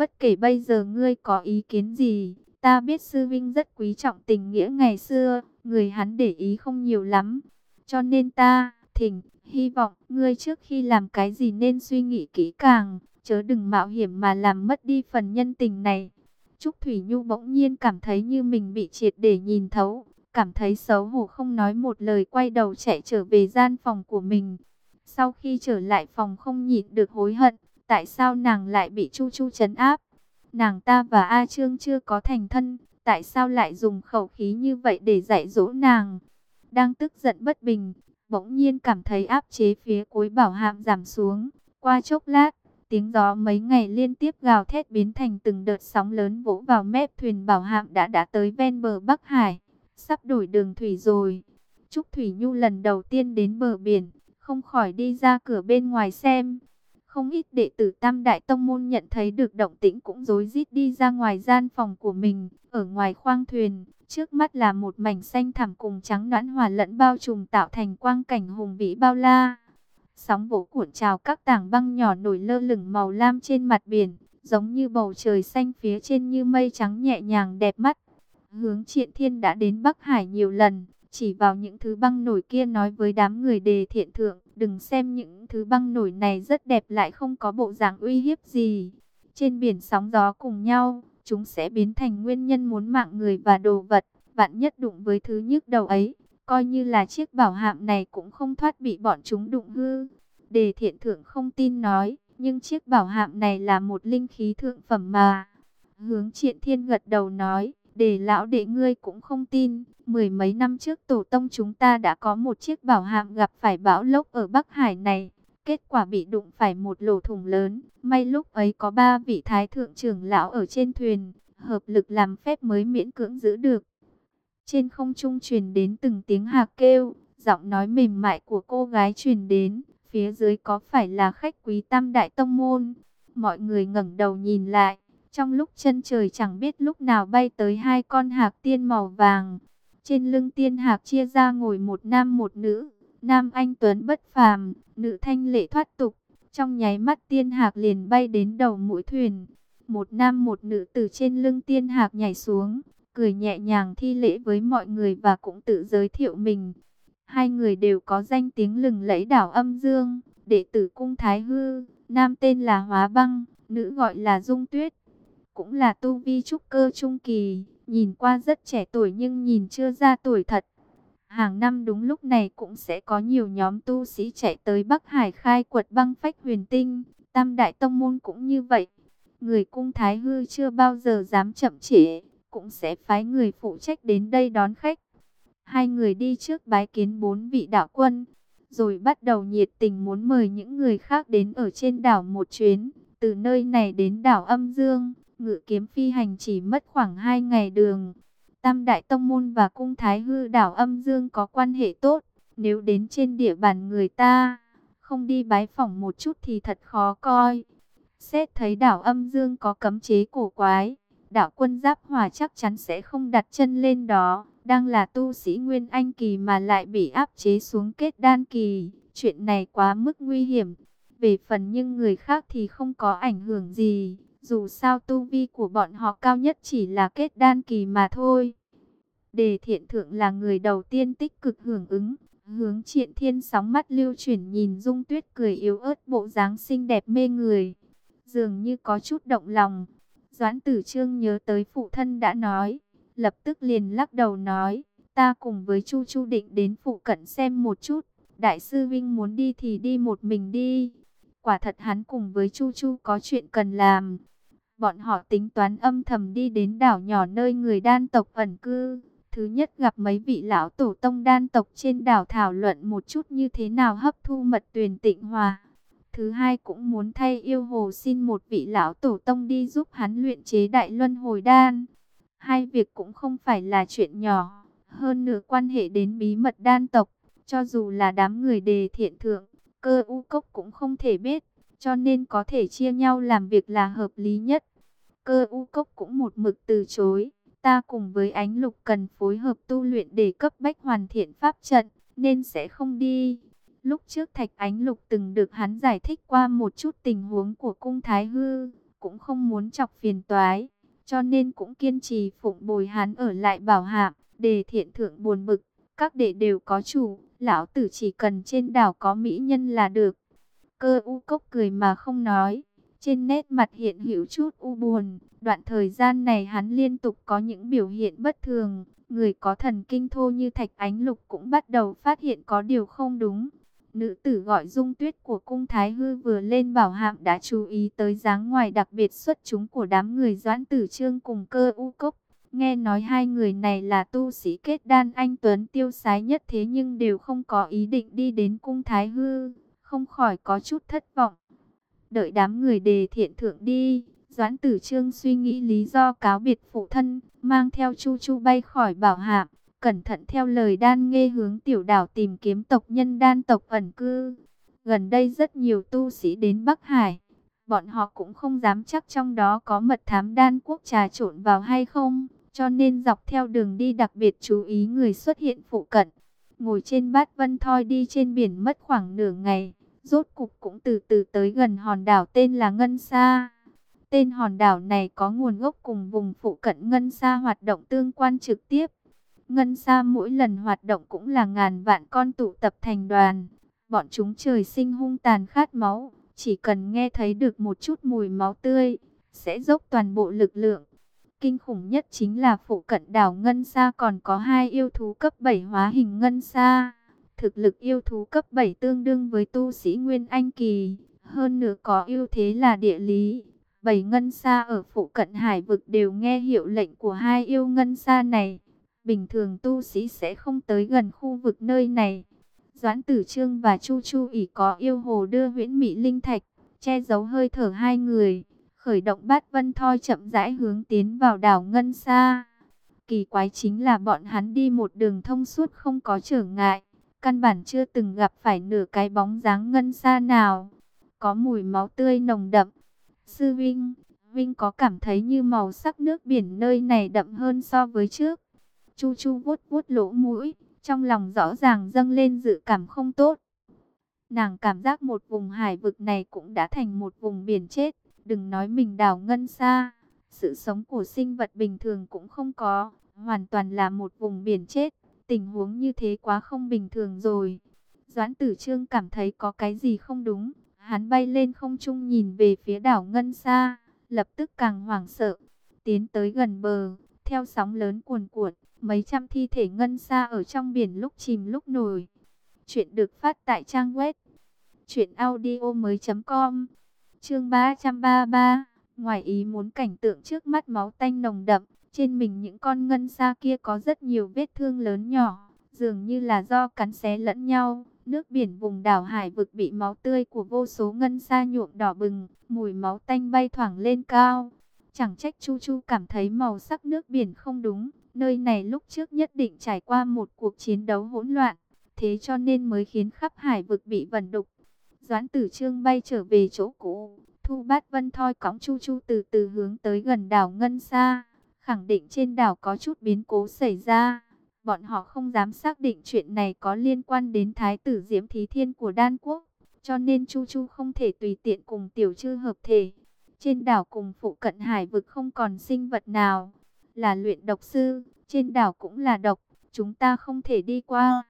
Bất kể bây giờ ngươi có ý kiến gì, ta biết sư vinh rất quý trọng tình nghĩa ngày xưa, người hắn để ý không nhiều lắm. Cho nên ta, thỉnh, hy vọng ngươi trước khi làm cái gì nên suy nghĩ kỹ càng, chớ đừng mạo hiểm mà làm mất đi phần nhân tình này. Trúc Thủy Nhu bỗng nhiên cảm thấy như mình bị triệt để nhìn thấu, cảm thấy xấu hổ không nói một lời quay đầu chạy trở về gian phòng của mình. Sau khi trở lại phòng không nhịn được hối hận, tại sao nàng lại bị Chu Chu chấn áp? Nàng ta và A Trương chưa có thành thân, tại sao lại dùng khẩu khí như vậy để dạy dỗ nàng? Đang tức giận bất bình, bỗng nhiên cảm thấy áp chế phía cuối bảo hạm giảm xuống. Qua chốc lát, tiếng gió mấy ngày liên tiếp gào thét biến thành từng đợt sóng lớn vỗ vào mép thuyền bảo hạm đã đã tới ven bờ Bắc Hải. Sắp đổi đường thủy rồi. Trúc Thủy Nhu lần đầu tiên đến bờ biển, không khỏi đi ra cửa bên ngoài xem. Không ít đệ tử Tam Đại Tông Môn nhận thấy được động tĩnh cũng rối rít đi ra ngoài gian phòng của mình. Ở ngoài khoang thuyền, trước mắt là một mảnh xanh thẳm cùng trắng noãn hòa lẫn bao trùm tạo thành quang cảnh hùng vĩ bao la. Sóng vỗ cuộn trào các tảng băng nhỏ nổi lơ lửng màu lam trên mặt biển, giống như bầu trời xanh phía trên như mây trắng nhẹ nhàng đẹp mắt. Hướng triện thiên đã đến Bắc Hải nhiều lần, chỉ vào những thứ băng nổi kia nói với đám người đề thiện thượng, đừng xem những thứ băng nổi này rất đẹp lại không có bộ dạng uy hiếp gì. Trên biển sóng gió cùng nhau, chúng sẽ biến thành nguyên nhân muốn mạng người và đồ vật, vạn nhất đụng với thứ nhức đầu ấy, coi như là chiếc bảo hạm này cũng không thoát bị bọn chúng đụng hư. Đề thiện thượng không tin nói, nhưng chiếc bảo hạm này là một linh khí thượng phẩm mà. Hướng triện thiên gật đầu nói, để lão đệ ngươi cũng không tin, mười mấy năm trước tổ tông chúng ta đã có một chiếc bảo hạm gặp phải bão lốc ở Bắc Hải này. Kết quả bị đụng phải một lỗ thủng lớn, may lúc ấy có ba vị thái thượng trưởng lão ở trên thuyền, hợp lực làm phép mới miễn cưỡng giữ được. Trên không trung truyền đến từng tiếng hạc kêu, giọng nói mềm mại của cô gái truyền đến, phía dưới có phải là khách quý tam đại tông môn. Mọi người ngẩng đầu nhìn lại, trong lúc chân trời chẳng biết lúc nào bay tới hai con hạc tiên màu vàng. Trên lưng tiên hạc chia ra ngồi một nam một nữ, nam anh tuấn bất phàm, nữ thanh lệ thoát tục. Trong nháy mắt tiên hạc liền bay đến đầu mũi thuyền. Một nam một nữ từ trên lưng tiên hạc nhảy xuống, cười nhẹ nhàng thi lễ với mọi người và cũng tự giới thiệu mình. Hai người đều có danh tiếng lừng lẫy đảo âm dương, đệ tử cung Thái Hư, nam tên là Hóa Băng, nữ gọi là Dung Tuyết cũng là tu vi trúc cơ trung kỳ, nhìn qua rất trẻ tuổi nhưng nhìn chưa ra tuổi thật. Hàng năm đúng lúc này cũng sẽ có nhiều nhóm tu sĩ chạy tới Bắc Hải khai quật băng phách huyền tinh, tam đại tông môn cũng như vậy. Người cung Thái Hư chưa bao giờ dám chậm trễ, cũng sẽ phái người phụ trách đến đây đón khách. Hai người đi trước bái kiến bốn vị đạo quân, rồi bắt đầu nhiệt tình muốn mời những người khác đến ở trên đảo một chuyến, từ nơi này đến đảo Âm Dương ngự kiếm phi hành chỉ mất khoảng 2 ngày đường. Tam Đại Tông Môn và Cung Thái Hư đảo âm dương có quan hệ tốt. Nếu đến trên địa bàn người ta, không đi bái phỏng một chút thì thật khó coi. Xét thấy đảo âm dương có cấm chế cổ quái, đảo quân giáp hòa chắc chắn sẽ không đặt chân lên đó. Đang là tu sĩ Nguyên Anh Kỳ mà lại bị áp chế xuống kết đan kỳ. Chuyện này quá mức nguy hiểm. Về phần nhưng người khác thì không có ảnh hưởng gì. Dù sao tu vi của bọn họ cao nhất chỉ là kết đan kỳ mà thôi. Đề thiện thượng là người đầu tiên tích cực hưởng ứng. Hướng triện thiên sóng mắt lưu chuyển nhìn dung tuyết cười yếu ớt bộ dáng xinh đẹp mê người. Dường như có chút động lòng. Doãn tử trương nhớ tới phụ thân đã nói. Lập tức liền lắc đầu nói. Ta cùng với Chu Chu định đến phụ cận xem một chút. Đại sư Vinh muốn đi thì đi một mình đi. Quả thật hắn cùng với Chu Chu có chuyện cần làm. Bọn họ tính toán âm thầm đi đến đảo nhỏ nơi người đan tộc ẩn cư. Thứ nhất gặp mấy vị lão tổ tông đan tộc trên đảo thảo luận một chút như thế nào hấp thu mật tuyền tịnh hòa. Thứ hai cũng muốn thay yêu hồ xin một vị lão tổ tông đi giúp hắn luyện chế đại luân hồi đan. Hai việc cũng không phải là chuyện nhỏ. Hơn nữa quan hệ đến bí mật đan tộc. Cho dù là đám người đề thiện thượng, cơ u cốc cũng không thể biết. Cho nên có thể chia nhau làm việc là hợp lý nhất. Cơ u cốc cũng một mực từ chối. Ta cùng với ánh lục cần phối hợp tu luyện để cấp bách hoàn thiện pháp trận, nên sẽ không đi. Lúc trước Thạch Ánh Lục từng được hắn giải thích qua một chút tình huống của cung Thái Hư, cũng không muốn chọc phiền toái, cho nên cũng kiên trì phụng bồi hắn ở lại bảo hạm, để thiện thượng buồn bực, các đệ đều có chủ, lão tử chỉ cần trên đảo có mỹ nhân là được. Cơ u cốc cười mà không nói, trên nét mặt hiện hữu chút u buồn, đoạn thời gian này hắn liên tục có những biểu hiện bất thường, người có thần kinh thô như thạch ánh lục cũng bắt đầu phát hiện có điều không đúng. Nữ tử gọi dung tuyết của cung Thái Hư vừa lên bảo hạm đã chú ý tới dáng ngoài đặc biệt xuất chúng của đám người doãn tử trương cùng cơ u cốc. Nghe nói hai người này là tu sĩ kết đan anh Tuấn tiêu sái nhất thế nhưng đều không có ý định đi đến cung Thái Hư, không khỏi có chút thất vọng. Đợi đám người đề thiện thượng đi, Doãn Tử Trương suy nghĩ lý do cáo biệt phụ thân, mang theo Chu Chu bay khỏi bảo hạm, cẩn thận theo lời đan nghe hướng tiểu đảo tìm kiếm tộc nhân đan tộc ẩn cư. Gần đây rất nhiều tu sĩ đến Bắc Hải, bọn họ cũng không dám chắc trong đó có mật thám đan quốc trà trộn vào hay không, cho nên dọc theo đường đi đặc biệt chú ý người xuất hiện phụ cận. Ngồi trên bát vân thoi đi trên biển mất khoảng nửa ngày, rốt cục cũng từ từ tới gần hòn đảo tên là Ngân Sa. Tên hòn đảo này có nguồn gốc cùng vùng phụ cận Ngân Sa hoạt động tương quan trực tiếp. Ngân Sa mỗi lần hoạt động cũng là ngàn vạn con tụ tập thành đoàn. Bọn chúng trời sinh hung tàn khát máu, chỉ cần nghe thấy được một chút mùi máu tươi, sẽ dốc toàn bộ lực lượng. Kinh khủng nhất chính là phụ cận đảo Ngân Sa còn có hai yêu thú cấp 7 hóa hình Ngân Sa. Thực lực yêu thú cấp 7 tương đương với tu sĩ Nguyên Anh Kỳ, hơn nữa có ưu thế là địa lý. Bảy ngân sa ở phụ cận hải vực đều nghe hiệu lệnh của hai yêu ngân sa này. Bình thường tu sĩ sẽ không tới gần khu vực nơi này. Doãn Tử Trương và Chu Chu ỉ có yêu hồ đưa huyễn mỹ linh thạch, che giấu hơi thở hai người, khởi động bát vân thoi chậm rãi hướng tiến vào đảo Ngân Sa. Kỳ quái chính là bọn hắn đi một đường thông suốt không có trở ngại, căn bản chưa từng gặp phải nửa cái bóng dáng Ngân xa nào. Có mùi máu tươi nồng đậm, Sư Vinh, Vinh có cảm thấy như màu sắc nước biển nơi này đậm hơn so với trước. Chu Chu vuốt vuốt lỗ mũi, trong lòng rõ ràng dâng lên dự cảm không tốt. Nàng cảm giác một vùng hải vực này cũng đã thành một vùng biển chết, đừng nói mình đào ngân xa. Sự sống của sinh vật bình thường cũng không có, hoàn toàn là một vùng biển chết. Tình huống như thế quá không bình thường rồi. Doãn tử trương cảm thấy có cái gì không đúng, Hắn bay lên không trung nhìn về phía đảo Ngân Sa, lập tức càng hoảng sợ, tiến tới gần bờ, theo sóng lớn cuồn cuộn, mấy trăm thi thể Ngân Sa ở trong biển lúc chìm lúc nổi. Chuyện được phát tại trang web truyệnaudiomoi.com. Chương 333, ngoài ý muốn cảnh tượng trước mắt máu tanh nồng đậm, trên mình những con ngân xa kia có rất nhiều vết thương lớn nhỏ, dường như là do cắn xé lẫn nhau. Nước biển vùng đảo hải vực bị máu tươi của vô số ngân xa nhuộm đỏ bừng, mùi máu tanh bay thoảng lên cao. Chẳng trách Chu Chu cảm thấy màu sắc nước biển không đúng, nơi này lúc trước nhất định trải qua một cuộc chiến đấu hỗn loạn, thế cho nên mới khiến khắp hải vực bị vẩn đục. Doãn tử trương bay trở về chỗ cũ, thu bát vân thoi cõng Chu Chu từ từ hướng tới gần đảo Ngân Sa, khẳng định trên đảo có chút biến cố xảy ra. Bọn họ không dám xác định chuyện này có liên quan đến Thái tử Diễm Thí Thiên của Đan Quốc. Cho nên Chu Chu không thể tùy tiện cùng tiểu chư hợp thể. Trên đảo cùng phụ cận hải vực không còn sinh vật nào. Là luyện độc sư, trên đảo cũng là độc. Chúng ta không thể đi qua.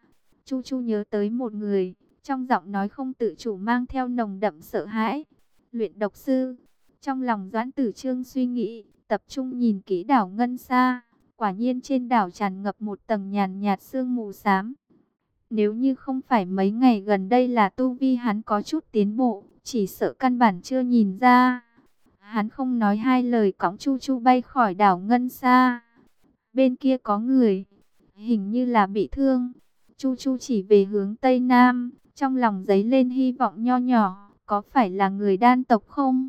Chu Chu nhớ tới một người. Trong giọng nói không tự chủ mang theo nồng đậm sợ hãi. Luyện độc sư. Trong lòng Doãn Tử Trương suy nghĩ, tập trung nhìn kỹ đảo Ngân Sa Quả nhiên trên đảo tràn ngập một tầng nhàn nhạt sương mù xám. Nếu như không phải mấy ngày gần đây là tu vi hắn có chút tiến bộ, chỉ sợ căn bản chưa nhìn ra. Hắn không nói hai lời cõng chu chu bay khỏi đảo Ngân Sa. Bên kia có người, hình như là bị thương. Chu chu chỉ về hướng Tây Nam, trong lòng giấy lên hy vọng nho nhỏ, có phải là người đan tộc không?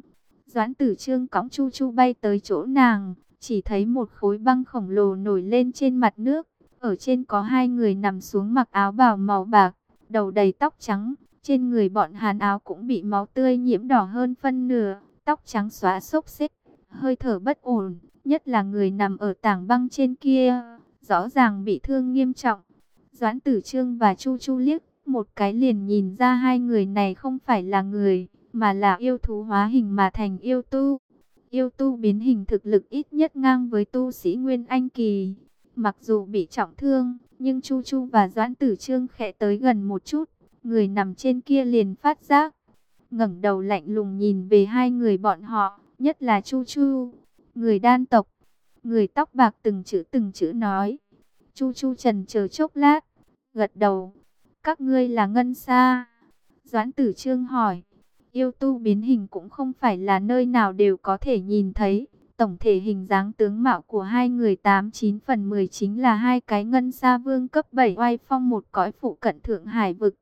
Doãn tử trương cõng chu chu bay tới chỗ nàng, chỉ thấy một khối băng khổng lồ nổi lên trên mặt nước. Ở trên có hai người nằm xuống mặc áo bào màu bạc, đầu đầy tóc trắng. Trên người bọn hàn áo cũng bị máu tươi nhiễm đỏ hơn phân nửa, tóc trắng xóa xốc xếp, hơi thở bất ổn. Nhất là người nằm ở tảng băng trên kia, rõ ràng bị thương nghiêm trọng. Doãn tử trương và Chu Chu liếc, một cái liền nhìn ra hai người này không phải là người, mà là yêu thú hóa hình mà thành yêu tu. Yêu tu biến hình thực lực ít nhất ngang với tu sĩ Nguyên Anh Kỳ. Mặc dù bị trọng thương, nhưng Chu Chu và Doãn Tử Trương khẽ tới gần một chút. Người nằm trên kia liền phát giác. ngẩng đầu lạnh lùng nhìn về hai người bọn họ, nhất là Chu Chu. Người đan tộc, người tóc bạc từng chữ từng chữ nói. Chu Chu trần chờ chốc lát, gật đầu. Các ngươi là ngân xa. Doãn tử trương hỏi. Yêu tu biến hình cũng không phải là nơi nào đều có thể nhìn thấy. Tổng thể hình dáng tướng mạo của hai người 89 phần 10 chính là hai cái ngân sa vương cấp 7 oai phong một cõi phụ cận thượng hải vực.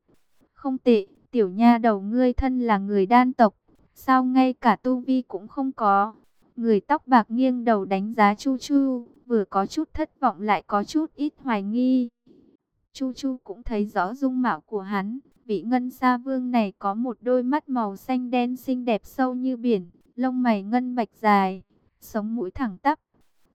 Không tệ, tiểu nha đầu ngươi thân là người đan tộc. Sao ngay cả tu vi cũng không có. Người tóc bạc nghiêng đầu đánh giá Chu Chu, vừa có chút thất vọng lại có chút ít hoài nghi. Chu Chu cũng thấy rõ dung mạo của hắn, vị ngân sa vương này có một đôi mắt màu xanh đen xinh đẹp sâu như biển, lông mày ngân bạch dài, sống mũi thẳng tắp,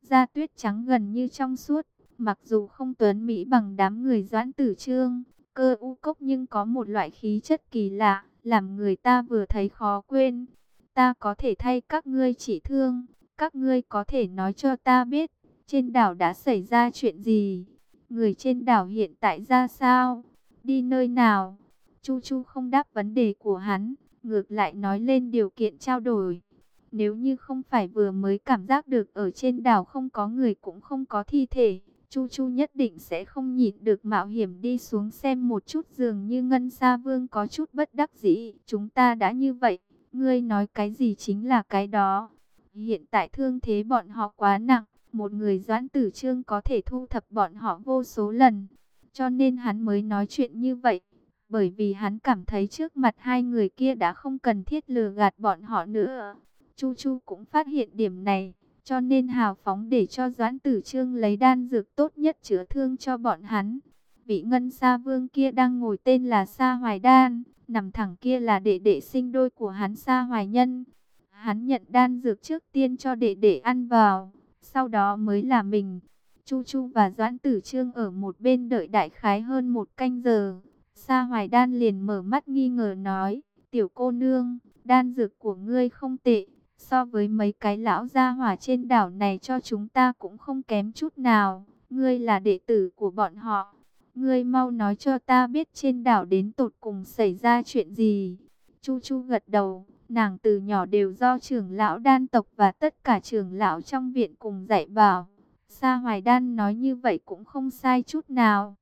da tuyết trắng gần như trong suốt, mặc dù không tuấn mỹ bằng đám người doãn tử trương, cơ u cốc nhưng có một loại khí chất kỳ lạ, làm người ta vừa thấy khó quên. Ta có thể thay các ngươi chỉ thương, các ngươi có thể nói cho ta biết, trên đảo đã xảy ra chuyện gì? Người trên đảo hiện tại ra sao? Đi nơi nào? Chu Chu không đáp vấn đề của hắn, ngược lại nói lên điều kiện trao đổi. Nếu như không phải vừa mới cảm giác được ở trên đảo không có người cũng không có thi thể, Chu Chu nhất định sẽ không nhịn được mạo hiểm đi xuống xem một chút dường như Ngân Sa Vương có chút bất đắc dĩ. Chúng ta đã như vậy, ngươi nói cái gì chính là cái đó. Hiện tại thương thế bọn họ quá nặng, một người doãn tử trương có thể thu thập bọn họ vô số lần. Cho nên hắn mới nói chuyện như vậy. Bởi vì hắn cảm thấy trước mặt hai người kia đã không cần thiết lừa gạt bọn họ nữa. Chu Chu cũng phát hiện điểm này. Cho nên hào phóng để cho Doãn Tử Trương lấy đan dược tốt nhất chữa thương cho bọn hắn. Vị ngân sa vương kia đang ngồi tên là Sa Hoài Đan. Nằm thẳng kia là đệ đệ sinh đôi của hắn Sa Hoài Nhân. Hắn nhận đan dược trước tiên cho đệ đệ ăn vào, sau đó mới là mình. Chu Chu và Doãn Tử Trương ở một bên đợi đại khái hơn một canh giờ. Sa Hoài Đan liền mở mắt nghi ngờ nói, tiểu cô nương, đan dược của ngươi không tệ, so với mấy cái lão gia hỏa trên đảo này cho chúng ta cũng không kém chút nào. Ngươi là đệ tử của bọn họ, ngươi mau nói cho ta biết trên đảo đến tột cùng xảy ra chuyện gì. Chu Chu gật đầu, Nàng từ nhỏ đều do trưởng lão đan tộc và tất cả trưởng lão trong viện cùng dạy bảo. Sa Hoài Đan nói như vậy cũng không sai chút nào.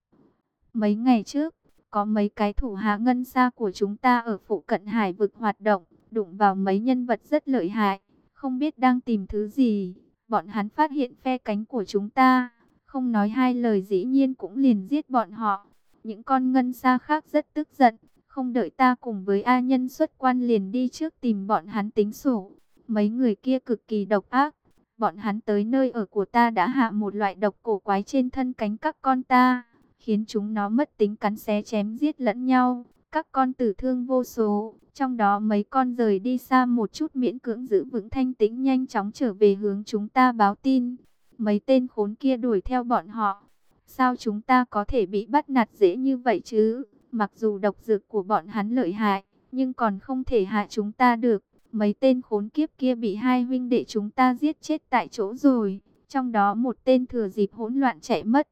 Mấy ngày trước, có mấy cái thủ hạ ngân xa của chúng ta ở phụ cận hải vực hoạt động, đụng vào mấy nhân vật rất lợi hại, không biết đang tìm thứ gì. Bọn hắn phát hiện phe cánh của chúng ta, không nói hai lời dĩ nhiên cũng liền giết bọn họ. Những con ngân xa khác rất tức giận, không đợi ta cùng với A nhân xuất quan liền đi trước tìm bọn hắn tính sổ. Mấy người kia cực kỳ độc ác. Bọn hắn tới nơi ở của ta đã hạ một loại độc cổ quái trên thân cánh các con ta. Khiến chúng nó mất tính cắn xé chém giết lẫn nhau. Các con tử thương vô số. Trong đó mấy con rời đi xa một chút miễn cưỡng giữ vững thanh tĩnh nhanh chóng trở về hướng chúng ta báo tin. Mấy tên khốn kia đuổi theo bọn họ. Sao chúng ta có thể bị bắt nạt dễ như vậy chứ? Mặc dù độc dược của bọn hắn lợi hại, nhưng còn không thể hại chúng ta được. Mấy tên khốn kiếp kia bị hai huynh đệ chúng ta giết chết tại chỗ rồi. Trong đó một tên thừa dịp hỗn loạn chạy mất.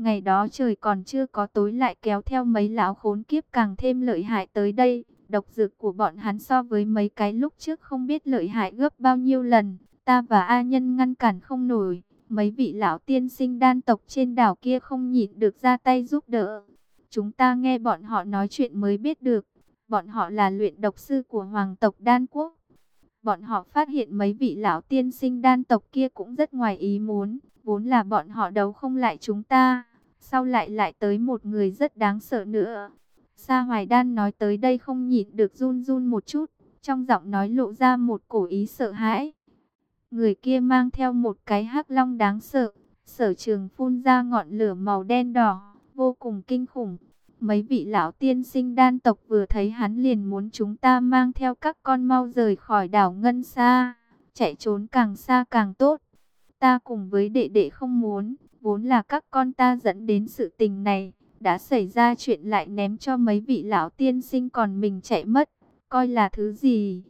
Ngày đó trời còn chưa có tối lại kéo theo mấy lão khốn kiếp càng thêm lợi hại tới đây. Độc dược của bọn hắn so với mấy cái lúc trước không biết lợi hại gấp bao nhiêu lần. Ta và A Nhân ngăn cản không nổi. Mấy vị lão tiên sinh đan tộc trên đảo kia không nhịn được ra tay giúp đỡ. Chúng ta nghe bọn họ nói chuyện mới biết được, bọn họ là luyện độc sư của hoàng tộc Đan Quốc. Bọn họ phát hiện mấy vị lão tiên sinh đan tộc kia cũng rất ngoài ý muốn, vốn là bọn họ đấu không lại chúng ta, sau lại lại tới một người rất đáng sợ nữa. Sa Hoài Đan nói tới đây không nhịn được run run một chút, trong giọng nói lộ ra một cổ ý sợ hãi. Người kia mang theo một cái hắc long đáng sợ, sở trường phun ra ngọn lửa màu đen đỏ vô cùng kinh khủng. Mấy vị lão tiên sinh đan tộc vừa thấy hắn liền muốn chúng ta mang theo các con mau rời khỏi đảo Ngân Sa, chạy trốn càng xa càng tốt. Ta cùng với đệ đệ không muốn, vốn là các con ta dẫn đến sự tình này, đã xảy ra chuyện lại ném cho mấy vị lão tiên sinh còn mình chạy mất, coi là thứ gì.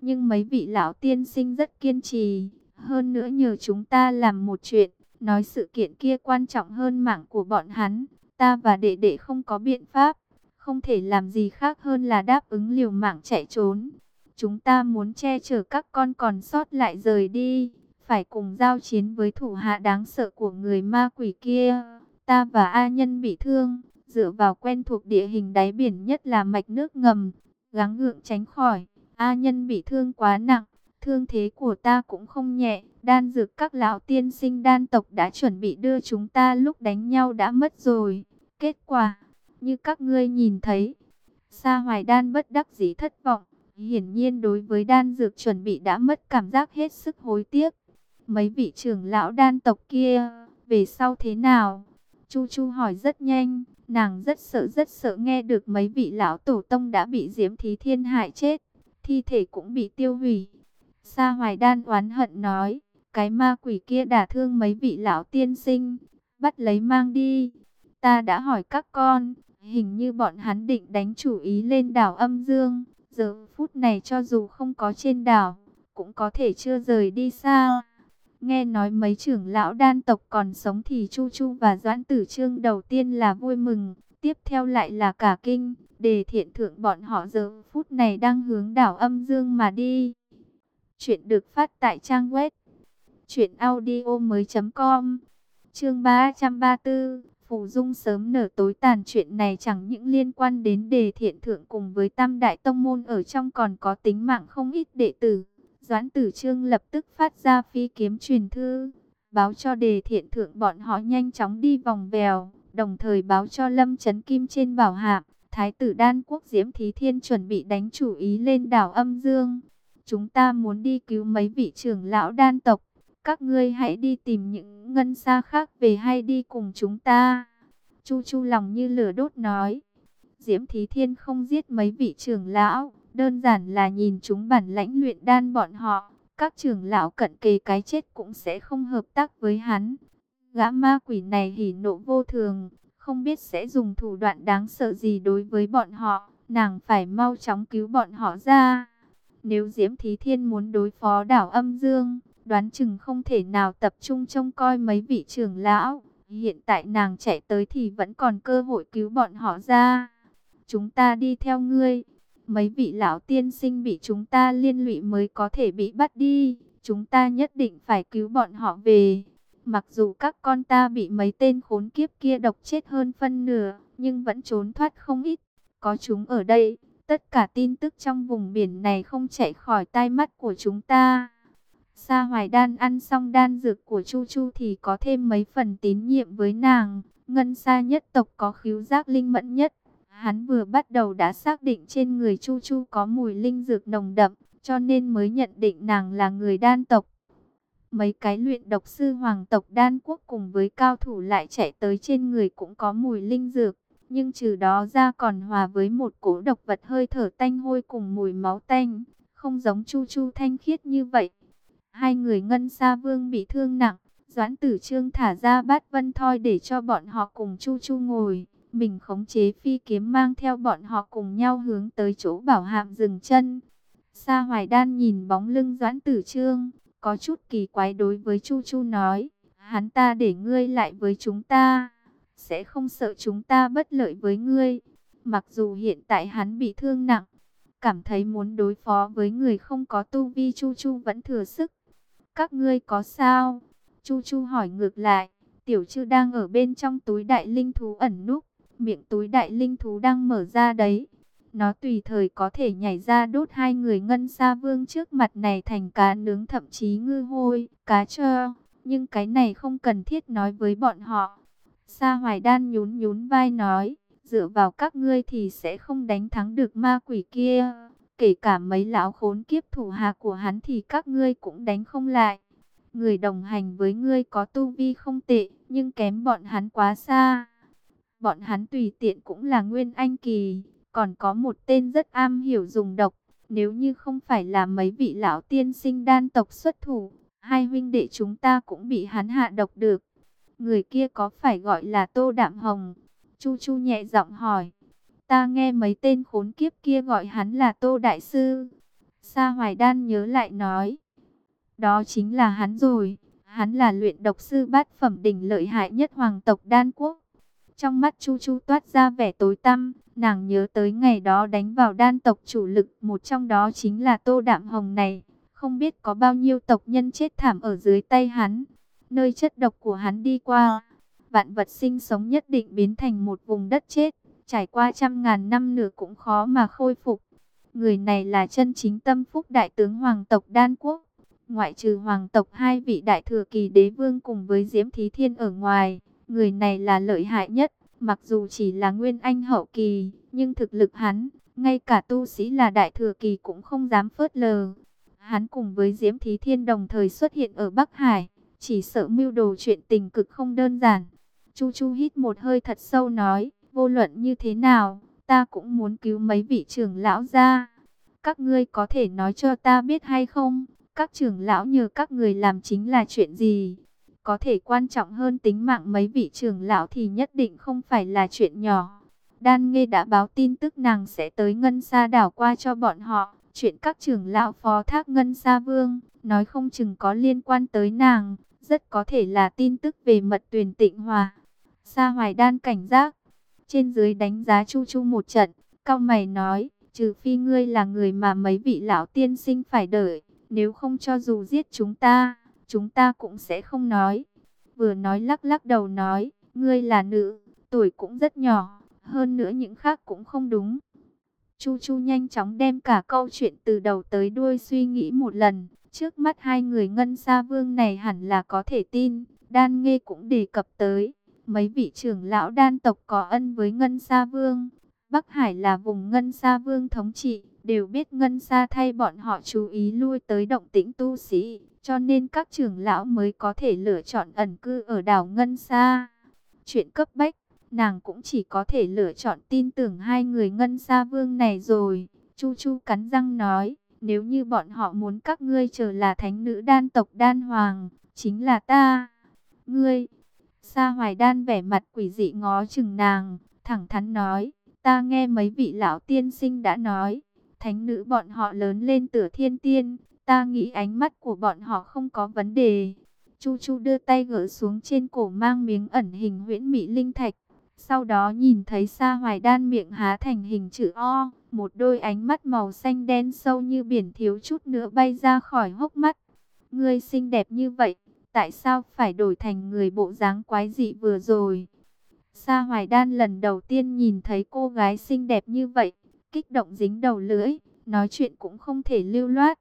Nhưng mấy vị lão tiên sinh rất kiên trì. Hơn nữa nhờ chúng ta làm một chuyện. Nói sự kiện kia quan trọng hơn mạng của bọn hắn. Ta và đệ đệ không có biện pháp. Không thể làm gì khác hơn là đáp ứng liều mạng chạy trốn. Chúng ta muốn che chở các con còn sót lại rời đi. Phải cùng giao chiến với thủ hạ đáng sợ của người ma quỷ kia. Ta và A Nhân bị thương. Dựa vào quen thuộc địa hình đáy biển nhất là mạch nước ngầm. Gắng gượng tránh khỏi. A Nhân bị thương quá nặng. Thương thế của ta cũng không nhẹ. Đan dược các lão tiên sinh đan tộc đã chuẩn bị đưa chúng ta lúc đánh nhau đã mất rồi. Kết quả, như các ngươi nhìn thấy, Sa Hoài Đan bất đắc dĩ thất vọng. Hiển nhiên đối với đan dược chuẩn bị đã mất cảm giác hết sức hối tiếc. Mấy vị trưởng lão đan tộc kia, về sau thế nào? Chu Chu hỏi rất nhanh, nàng rất sợ rất sợ nghe được mấy vị lão tổ tông đã bị Diễm Thí Thiên hại chết, thi thể cũng bị tiêu hủy. Sa Hoài Đan oán hận nói, cái ma quỷ kia đả thương mấy vị lão tiên sinh, bắt lấy mang đi. Ta đã hỏi các con, hình như bọn hắn định đánh chủ ý lên đảo âm dương. Giờ phút này cho dù không có trên đảo, cũng có thể chưa rời đi xa. Nghe nói mấy trưởng lão đan tộc còn sống thì Chu Chu và Doãn Tử Trương đầu tiên là vui mừng, tiếp theo lại là cả kinh, đề thiện thượng bọn họ giờ phút này đang hướng đảo âm dương mà đi. Chuyện được phát tại trang web chuyện audio mới.com Chương 334 Phù Dung sớm nở tối tàn chuyện này chẳng những liên quan đến đề thiện thượng cùng với tam đại tông môn ở trong còn có tính mạng không ít đệ tử. Doãn tử trương lập tức phát ra phi kiếm truyền thư, báo cho đề thiện thượng bọn họ nhanh chóng đi vòng vèo, đồng thời báo cho lâm chấn kim trên bảo hạm, Thái tử đan quốc diễm thí thiên chuẩn bị đánh chủ ý lên đảo âm dương. Chúng ta muốn đi cứu mấy vị trưởng lão đan tộc các ngươi hãy đi tìm những ngân xa khác về hay đi cùng chúng ta. Chu Chu lòng như lửa đốt nói. Diễm Thí Thiên không giết mấy vị trưởng lão, đơn giản là nhìn chúng bản lãnh luyện đan bọn họ. Các trưởng lão cận kề cái chết cũng sẽ không hợp tác với hắn. Gã ma quỷ này hỉ nộ vô thường, không biết sẽ dùng thủ đoạn đáng sợ gì đối với bọn họ. Nàng phải mau chóng cứu bọn họ ra. Nếu Diễm Thí Thiên muốn đối phó đảo âm dương, đoán chừng không thể nào tập trung trông coi mấy vị trưởng lão. Hiện tại nàng chạy tới thì vẫn còn cơ hội cứu bọn họ ra. Chúng ta đi theo ngươi. Mấy vị lão tiên sinh bị chúng ta liên lụy mới có thể bị bắt đi. Chúng ta nhất định phải cứu bọn họ về. Mặc dù các con ta bị mấy tên khốn kiếp kia độc chết hơn phân nửa, nhưng vẫn trốn thoát không ít. Có chúng ở đây, tất cả tin tức trong vùng biển này không chạy khỏi tai mắt của chúng ta. Sa Hoài Đan ăn xong đan dược của Chu Chu thì có thêm mấy phần tín nhiệm với nàng. Ngân Sa nhất tộc có khíu giác linh mẫn nhất. Hắn vừa bắt đầu đã xác định trên người Chu Chu có mùi linh dược nồng đậm, cho nên mới nhận định nàng là người đan tộc. Mấy cái luyện độc sư hoàng tộc đan quốc cùng với cao thủ lại chạy tới trên người cũng có mùi linh dược. Nhưng trừ đó ra còn hòa với một cỗ độc vật hơi thở tanh hôi cùng mùi máu tanh, không giống Chu Chu thanh khiết như vậy. Hai người ngân sa vương bị thương nặng. Doãn tử trương thả ra bát vân thoi để cho bọn họ cùng chu chu ngồi. Mình khống chế phi kiếm mang theo bọn họ cùng nhau hướng tới chỗ bảo hạm dừng chân. Sa hoài đan nhìn bóng lưng doãn tử trương. Có chút kỳ quái đối với chu chu nói. Hắn ta để ngươi lại với chúng ta. Sẽ không sợ chúng ta bất lợi với ngươi. Mặc dù hiện tại hắn bị thương nặng. Cảm thấy muốn đối phó với người không có tu vi chu chu vẫn thừa sức các ngươi có sao? Chu Chu hỏi ngược lại, tiểu chư đang ở bên trong túi đại linh thú ẩn núp, miệng túi đại linh thú đang mở ra đấy. Nó tùy thời có thể nhảy ra đốt hai người ngân sa vương trước mặt này thành cá nướng thậm chí ngư hôi, cá trơ. Nhưng cái này không cần thiết nói với bọn họ. Sa hoài đan nhún nhún vai nói, dựa vào các ngươi thì sẽ không đánh thắng được ma quỷ kia. Kể cả mấy lão khốn kiếp thủ hạ của hắn thì các ngươi cũng đánh không lại. Người đồng hành với ngươi có tu vi không tệ, nhưng kém bọn hắn quá xa. Bọn hắn tùy tiện cũng là nguyên anh kỳ, còn có một tên rất am hiểu dùng độc. Nếu như không phải là mấy vị lão tiên sinh đan tộc xuất thủ, hai huynh đệ chúng ta cũng bị hắn hạ độc được. Người kia có phải gọi là Tô Đạm Hồng? Chu Chu nhẹ giọng hỏi. Ta nghe mấy tên khốn kiếp kia gọi hắn là Tô Đại Sư. Sa Hoài Đan nhớ lại nói. Đó chính là hắn rồi. Hắn là luyện độc sư bát phẩm đỉnh lợi hại nhất hoàng tộc đan quốc. Trong mắt Chu Chu toát ra vẻ tối tăm, nàng nhớ tới ngày đó đánh vào đan tộc chủ lực, một trong đó chính là Tô Đạm Hồng này. Không biết có bao nhiêu tộc nhân chết thảm ở dưới tay hắn, nơi chất độc của hắn đi qua. Vạn vật sinh sống nhất định biến thành một vùng đất chết, trải qua trăm ngàn năm nữa cũng khó mà khôi phục. Người này là chân chính tâm phúc đại tướng hoàng tộc Đan Quốc. Ngoại trừ hoàng tộc hai vị đại thừa kỳ đế vương cùng với Diễm Thí Thiên ở ngoài, người này là lợi hại nhất. Mặc dù chỉ là nguyên anh hậu kỳ, nhưng thực lực hắn, ngay cả tu sĩ là đại thừa kỳ cũng không dám phớt lờ. Hắn cùng với Diễm Thí Thiên đồng thời xuất hiện ở Bắc Hải, chỉ sợ mưu đồ chuyện tình cực không đơn giản. Chu Chu hít một hơi thật sâu nói, vô luận như thế nào, ta cũng muốn cứu mấy vị trưởng lão ra. Các ngươi có thể nói cho ta biết hay không, các trưởng lão nhờ các người làm chính là chuyện gì? Có thể quan trọng hơn tính mạng mấy vị trưởng lão thì nhất định không phải là chuyện nhỏ. Đan Nghê đã báo tin tức nàng sẽ tới Ngân Sa đảo qua cho bọn họ. Chuyện các trưởng lão phó thác Ngân Sa Vương, nói không chừng có liên quan tới nàng. Rất có thể là tin tức về mật tuyển tịnh hòa. Sa Hoài Đan cảnh giác. Trên dưới đánh giá Chu Chu một trận. Cao mày nói, trừ phi ngươi là người mà mấy vị lão tiên sinh phải đợi. Nếu không cho dù giết chúng ta, chúng ta cũng sẽ không nói. Vừa nói lắc lắc đầu nói, ngươi là nữ, tuổi cũng rất nhỏ, hơn nữa những khác cũng không đúng. Chu Chu nhanh chóng đem cả câu chuyện từ đầu tới đuôi suy nghĩ một lần. Trước mắt hai người ngân sa vương này hẳn là có thể tin. Đan nghe cũng đề cập tới. Mấy vị trưởng lão đan tộc có ân với ngân sa vương. Bắc Hải là vùng ngân sa vương thống trị. Đều biết ngân sa thay bọn họ chú ý lui tới động tĩnh tu sĩ. Cho nên các trưởng lão mới có thể lựa chọn ẩn cư ở đảo Ngân Sa. Chuyện cấp bách, nàng cũng chỉ có thể lựa chọn tin tưởng hai người Ngân Sa Vương này rồi. Chu Chu cắn răng nói, nếu như bọn họ muốn các ngươi trở là thánh nữ đan tộc đan hoàng, chính là ta. Ngươi, Sa Hoài Đan vẻ mặt quỷ dị ngó chừng nàng, thẳng thắn nói, ta nghe mấy vị lão tiên sinh đã nói, thánh nữ bọn họ lớn lên tửa thiên tiên, Ta nghĩ ánh mắt của bọn họ không có vấn đề. Chu Chu đưa tay gỡ xuống trên cổ mang miếng ẩn hình huyễn mỹ linh thạch. Sau đó nhìn thấy Sa Hoài Đan miệng há thành hình chữ O, một đôi ánh mắt màu xanh đen sâu như biển thiếu chút nữa bay ra khỏi hốc mắt. Ngươi xinh đẹp như vậy, tại sao phải đổi thành người bộ dáng quái dị vừa rồi? Sa Hoài Đan lần đầu tiên nhìn thấy cô gái xinh đẹp như vậy, kích động dính đầu lưỡi, nói chuyện cũng không thể lưu loát.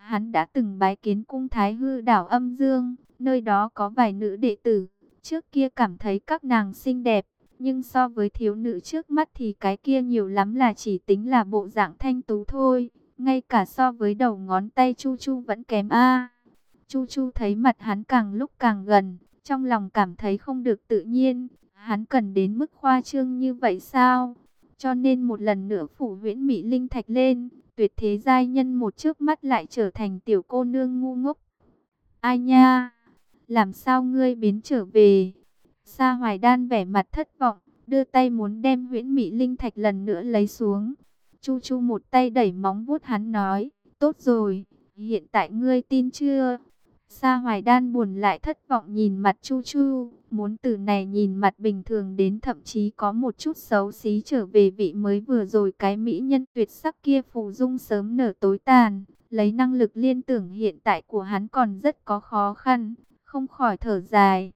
Hắn đã từng bái kiến cung thái hư đảo âm dương, nơi đó có vài nữ đệ tử. Trước kia cảm thấy các nàng xinh đẹp, nhưng so với thiếu nữ trước mắt thì cái kia nhiều lắm là chỉ tính là bộ dạng thanh tú thôi. Ngay cả so với đầu ngón tay Chu Chu vẫn kém a. Chu Chu thấy mặt hắn càng lúc càng gần, trong lòng cảm thấy không được tự nhiên. Hắn cần đến mức khoa trương như vậy sao? Cho nên một lần nữa phủ huyễn mỹ linh thạch lên, tuyệt thế giai nhân một trước mắt lại trở thành tiểu cô nương ngu ngốc. Ai nha, làm sao ngươi biến trở về? Sa Hoài Đan vẻ mặt thất vọng, đưa tay muốn đem huyễn mỹ linh thạch lần nữa lấy xuống. Chu Chu một tay đẩy móng vuốt hắn nói, tốt rồi, hiện tại ngươi tin chưa? Sa Hoài Đan buồn lại thất vọng nhìn mặt Chu Chu, muốn từ này nhìn mặt bình thường đến thậm chí có một chút xấu xí trở về vị mới vừa rồi cái mỹ nhân tuyệt sắc kia phù dung sớm nở tối tàn, lấy năng lực liên tưởng hiện tại của hắn còn rất có khó khăn, không khỏi thở dài.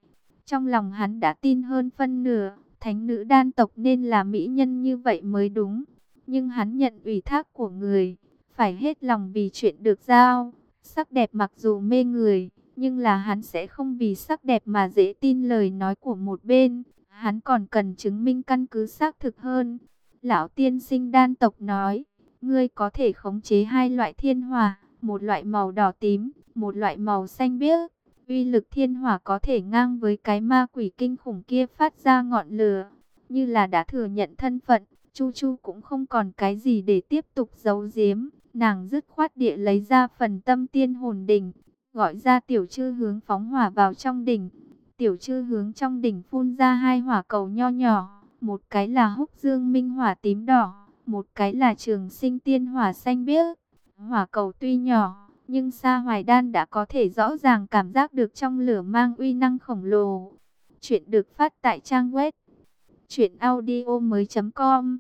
Trong lòng hắn đã tin hơn phân nửa, thánh nữ đan tộc nên là mỹ nhân như vậy mới đúng, nhưng hắn nhận ủy thác của người, phải hết lòng vì chuyện được giao. Sắc đẹp mặc dù mê người, nhưng là hắn sẽ không vì sắc đẹp mà dễ tin lời nói của một bên. Hắn còn cần chứng minh căn cứ xác thực hơn. Lão tiên sinh đan tộc nói, ngươi có thể khống chế hai loại thiên hỏa, một loại màu đỏ tím, một loại màu xanh biếc. Uy lực thiên hỏa có thể ngang với cái ma quỷ kinh khủng kia phát ra ngọn lửa. Như là đã thừa nhận thân phận, Chu Chu cũng không còn cái gì để tiếp tục giấu giếm. Nàng dứt khoát địa lấy ra phần tâm tiên hồn đỉnh, gọi ra tiểu chư hướng phóng hỏa vào trong đỉnh. Tiểu chư hướng trong đỉnh phun ra hai hỏa cầu nho nhỏ, một cái là húc dương minh hỏa tím đỏ, một cái là trường sinh tiên hỏa xanh biếc. Hỏa cầu tuy nhỏ, nhưng Sa Hoài Đan đã có thể rõ ràng cảm giác được trong lửa mang uy năng khổng lồ. Chuyện được phát tại trang web truyệnaudiomoi.com.